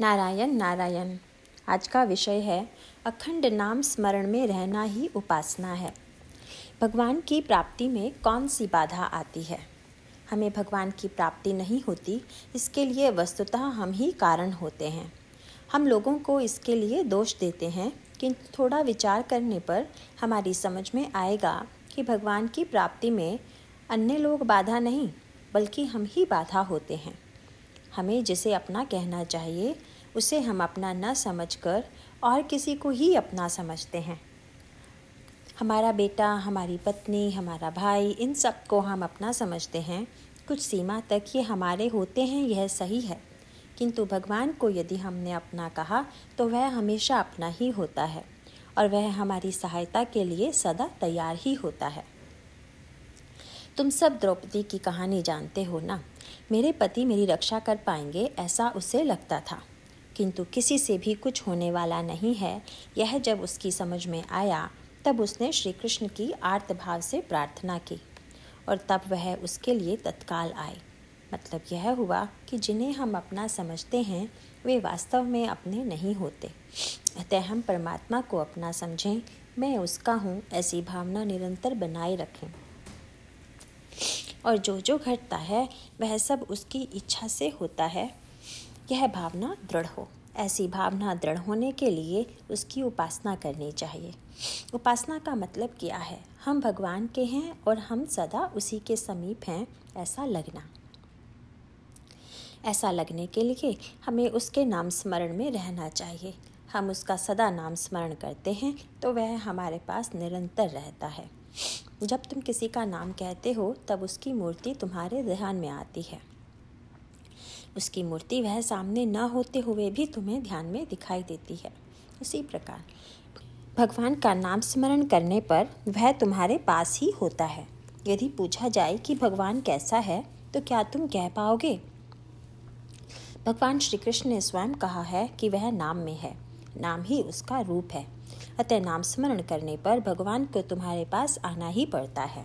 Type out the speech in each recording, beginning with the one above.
नारायण नारायण। आज का विषय है, अखंड नाम स्मरण में रहना ही उपासना है। भगवान की प्राप्ति में कौन सी बाधा आती है? हमें भगवान की प्राप्ति नहीं होती, इसके लिए वस्तुतः हम ही कारण होते हैं। हम लोगों को इसके लिए दोष देते हैं, किंतु थोड़ा विचार करने पर हमारी समझ में आएगा कि भगवान की प्राप्ति में अन्य लोग बाधा नहीं, बल्कि हम ही बाधा होते हैं। हमें जिसे अपना कहना चाहिए, उसे हम अपना न समझकर और किसी को ही अपना समझते हैं। हमारा बेटा, हमारी पत्नी, हमारा भाई, इन सबको हम अपना समझते हैं। कुछ सीमा तक ये हमारे होते हैं, यह सही है। किंतु भगवान को यदि हमने अपना कहा तो वह हमेशा अपना ही होता है और वह हमारी सहायता के लिए सदा तैयार ही होता है। तुम सब द्रौपदी की कहानी जानते हो ना? मेरे पति मेरी रक्षा कर पाएँगे ऐसा उसे लगता था। किंतु किसी से भी कुछ होने वाला नहीं है। यह जब उसकी समझ में आया, तब उसने श्री कृष्ण की आर्त भाव से प्रार्थना की और तब वह उसके लिए तत्काल आए। मतलब यह हुआ कि जिन्हें हम अपना समझते हैं, वे वास्तव में अपने नहीं होते। अतः हम परमात्मा को अपना समझें, मैं उसका हूँ, ऐसी भावना निरंतर बनाए रखें। और जो जो घटता है, वह सब उसकी इच्छा से होता है। यह भावना दृढ़ हो। ऐसी भावना दृढ़ होने के लिए उसकी उपासना करनी चाहिए। उपासना का मतलब क्या है? हम भगवान के हैं और हम सदा उसी के समीप हैं, ऐसा लगना। ऐसा लगने के लिए हमें उसके नाम स्मरण में रहना चाहिए। हम उसका सदा नाम स्मरण करते हैं तो वह हमारे पास निरंतर रहता है। जब तुम किसी का नाम कहते हो, तब उसकी मूर्ति तुम्हारे ध्यान में आती है। उसकी मूर्ति वह सामने न होते हुए भी तुम्हें ध्यान में दिखाई देती है। उसी प्रकार, भगवान का नाम स्मरण करने पर वह तुम्हारे पास ही होता है। यदि पूछा जाए कि भगवान कैसा है तो क्या तुम कह पाओगे? भगवान श्री कृष्ण ने स्वयं कहा है कि वह नाम में है। नाम ही उसका रूप है। अतः नाम स्मरण करने पर भगवान को तुम्हारे पास आना ही पड़ता है।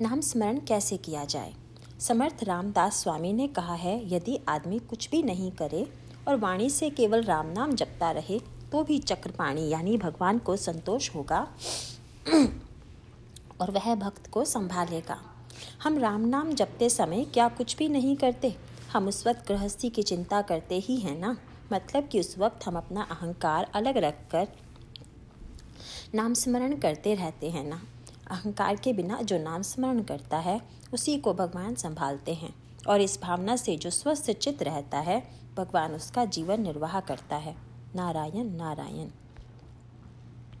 नाम स्मरण कैसे किया जाए? समर्थ रामदास स्वामी ने कहा है, यदि आदमी कुछ भी नहीं करे और वाणी से केवल राम नाम जपता रहे तो भी चक्रपाणी यानी भगवान को संतोष होगा और वह भक्त को संभालेगा। हम राम नाम जपते समय क्या कुछ भी नहीं करते? हम उस वक्त गृहस्थी की चिंता करते ही हैं ना? मतलब कि उस वक्त हम अपना अहंकार अलग रख कर नाम स्मरण करते रहते हैं ना। अहंकार के बिना जो नाम स्मरण करता है, उसी को भगवान संभालते हैं और इस भावना से जो स्वस्थ चित्त रहता है, भगवान उसका जीवन निर्वाह करता है। नारायण नारायण।